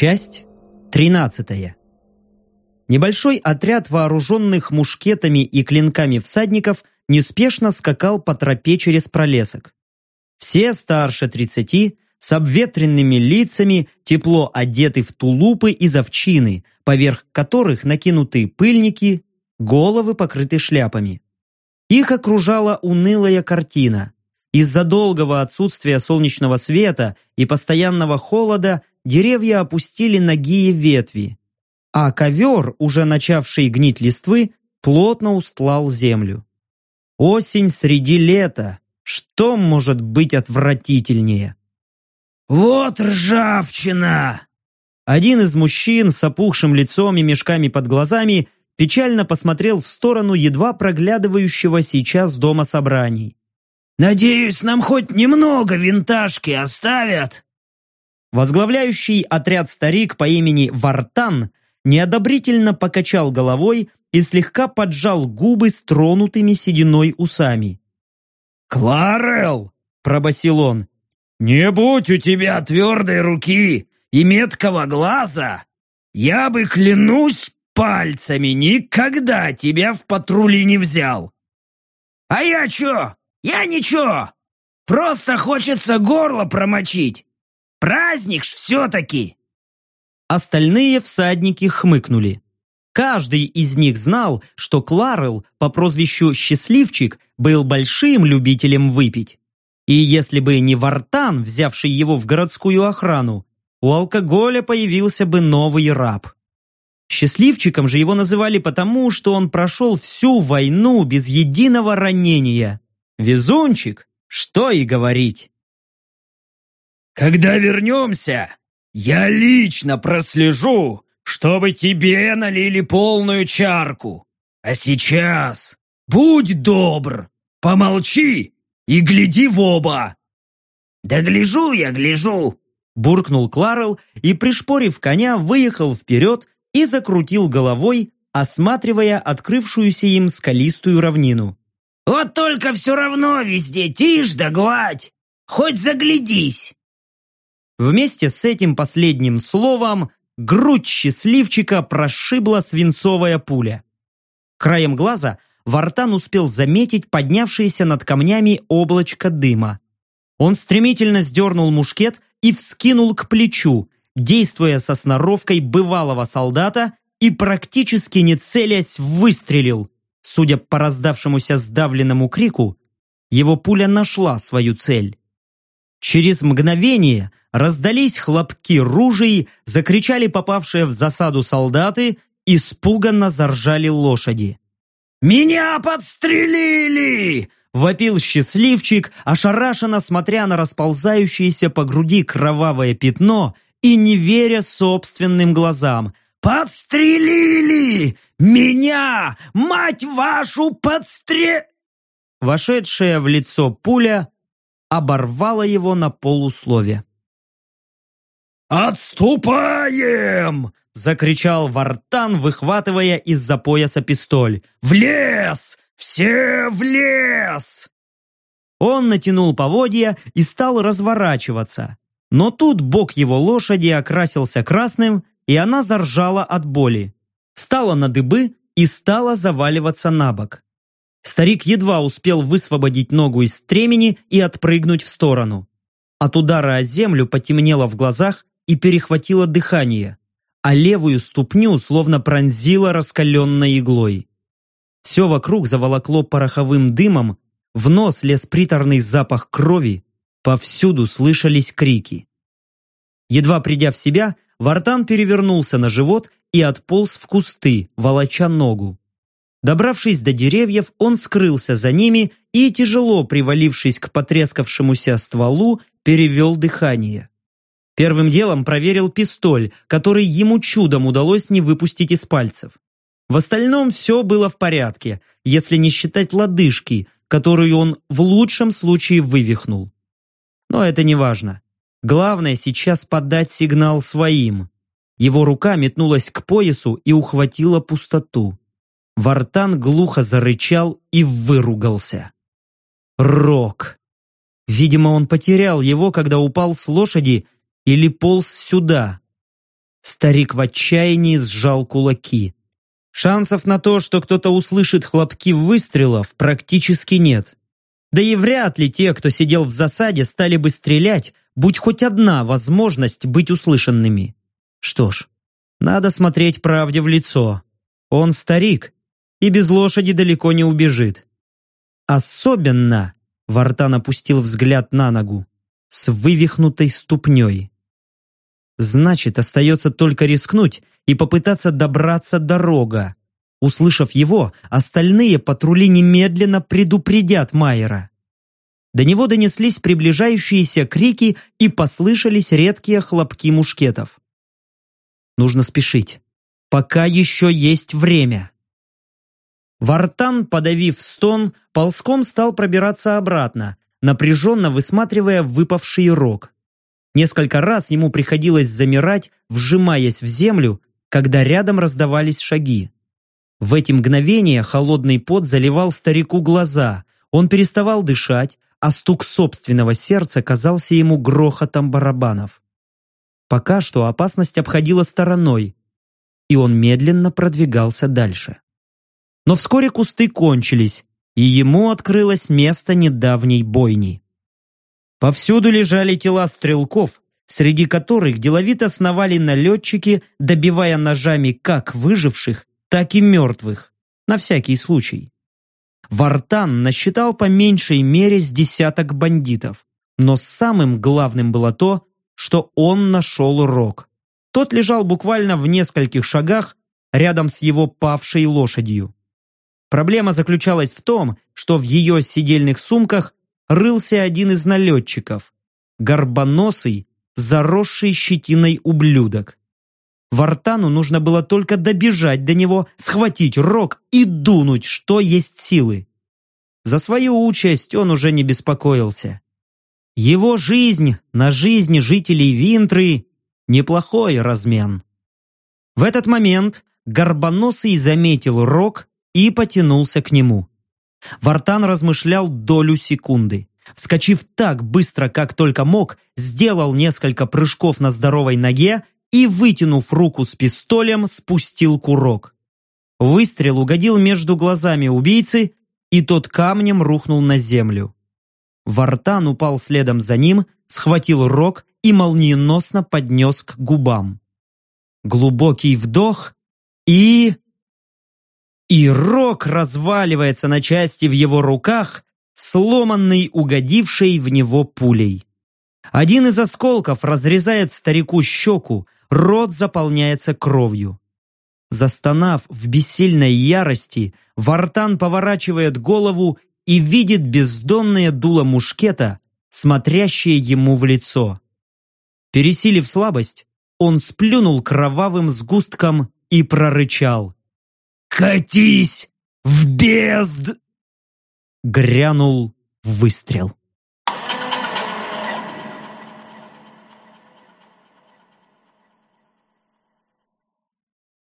Часть 13. Небольшой отряд вооруженных мушкетами и клинками всадников неспешно скакал по тропе через пролесок. Все старше 30, с обветренными лицами, тепло одеты в тулупы из овчины, поверх которых накинуты пыльники, головы покрыты шляпами. Их окружала унылая картина. Из-за долгого отсутствия солнечного света и постоянного холода деревья опустили ноги и ветви, а ковер, уже начавший гнить листвы, плотно устлал землю. Осень среди лета. Что может быть отвратительнее? «Вот ржавчина!» Один из мужчин с опухшим лицом и мешками под глазами печально посмотрел в сторону едва проглядывающего сейчас дома собраний. «Надеюсь, нам хоть немного винтажки оставят?» Возглавляющий отряд старик по имени Вартан неодобрительно покачал головой и слегка поджал губы с тронутыми сединой усами. «Кларел!» – пробасил он. «Не будь у тебя твердой руки и меткого глаза, я бы, клянусь пальцами, никогда тебя в патрули не взял. А я чё? Я ничего. Просто хочется горло промочить. Праздник ж все-таки!» Остальные всадники хмыкнули. Каждый из них знал, что Кларел по прозвищу «Счастливчик» был большим любителем выпить. И если бы не Вартан, взявший его в городскую охрану, у алкоголя появился бы новый раб. Счастливчиком же его называли потому, что он прошел всю войну без единого ранения. Везунчик, что и говорить. Когда вернемся, я лично прослежу, чтобы тебе налили полную чарку. А сейчас будь добр, помолчи и гляди в оба. Да гляжу я, гляжу, буркнул Кларел и, пришпорив коня, выехал вперед и закрутил головой, осматривая открывшуюся им скалистую равнину. «Вот только все равно везде тишь да гладь! Хоть заглядись!» Вместе с этим последним словом грудь счастливчика прошибла свинцовая пуля. Краем глаза Вартан успел заметить поднявшееся над камнями облачко дыма. Он стремительно сдернул мушкет и вскинул к плечу, действуя со сноровкой бывалого солдата и практически не целясь выстрелил. Судя по раздавшемуся сдавленному крику, его пуля нашла свою цель. Через мгновение раздались хлопки ружей, закричали попавшие в засаду солдаты, испуганно заржали лошади. «Меня подстрелили!» – вопил счастливчик, ошарашенно смотря на расползающееся по груди кровавое пятно и не веря собственным глазам. «Подстрелили! Меня! Мать вашу, подстре...» Вошедшая в лицо пуля оборвала его на полуслове. «Отступаем!» — закричал Вартан, выхватывая из-за пояса пистоль. «В лес! Все в лес!» Он натянул поводья и стал разворачиваться. Но тут бок его лошади окрасился красным, и она заржала от боли. Встала на дыбы и стала заваливаться на бок. Старик едва успел высвободить ногу из стремени и отпрыгнуть в сторону. От удара о землю потемнело в глазах и перехватило дыхание, а левую ступню словно пронзило раскаленной иглой. Все вокруг заволокло пороховым дымом, в нос лез приторный запах крови, повсюду слышались крики. Едва придя в себя, Вартан перевернулся на живот и отполз в кусты, волоча ногу. Добравшись до деревьев, он скрылся за ними и, тяжело привалившись к потрескавшемуся стволу, перевел дыхание. Первым делом проверил пистоль, который ему чудом удалось не выпустить из пальцев. В остальном все было в порядке, если не считать лодыжки, которую он в лучшем случае вывихнул. Но это не важно. Главное сейчас подать сигнал своим. Его рука метнулась к поясу и ухватила пустоту. Вартан глухо зарычал и выругался. Рок. Видимо, он потерял его, когда упал с лошади или полз сюда. Старик в отчаянии сжал кулаки. Шансов на то, что кто-то услышит хлопки выстрелов, практически нет. Да и вряд ли те, кто сидел в засаде, стали бы стрелять, будь хоть одна возможность быть услышанными. Что ж, надо смотреть правде в лицо. Он старик, и без лошади далеко не убежит. Особенно, Вартан опустил взгляд на ногу, с вывихнутой ступней. Значит, остается только рискнуть и попытаться добраться до рога. Услышав его, остальные патрули немедленно предупредят Майера. До него донеслись приближающиеся крики и послышались редкие хлопки мушкетов. Нужно спешить. Пока еще есть время. Вартан, подавив стон, ползком стал пробираться обратно, напряженно высматривая выпавший рог. Несколько раз ему приходилось замирать, вжимаясь в землю, когда рядом раздавались шаги. В эти мгновения холодный пот заливал старику глаза, он переставал дышать, а стук собственного сердца казался ему грохотом барабанов. Пока что опасность обходила стороной, и он медленно продвигался дальше. Но вскоре кусты кончились, и ему открылось место недавней бойни. Повсюду лежали тела стрелков, среди которых деловито сновали налетчики, добивая ножами как выживших, так и мертвых, на всякий случай. Вартан насчитал по меньшей мере с десяток бандитов, но самым главным было то, что он нашел Рок. Тот лежал буквально в нескольких шагах рядом с его павшей лошадью. Проблема заключалась в том, что в ее сидельных сумках рылся один из налетчиков, горбоносый, заросший щетиной ублюдок. Вартану нужно было только добежать до него, схватить рог и дунуть, что есть силы. За свою участь он уже не беспокоился. Его жизнь на жизнь жителей Винтры – неплохой размен. В этот момент Горбоносый заметил рог и потянулся к нему. Вартан размышлял долю секунды. Вскочив так быстро, как только мог, сделал несколько прыжков на здоровой ноге и, вытянув руку с пистолем, спустил курок. Выстрел угодил между глазами убийцы, и тот камнем рухнул на землю. Вартан упал следом за ним, схватил рог и молниеносно поднес к губам. Глубокий вдох и... И рог разваливается на части в его руках, сломанный угодившей в него пулей. Один из осколков разрезает старику щеку, рот заполняется кровью. Застонав в бессильной ярости, Вартан поворачивает голову и видит бездонное дуло мушкета, смотрящее ему в лицо. Пересилив слабость, он сплюнул кровавым сгустком и прорычал. «Катись в безд!» Грянул выстрел.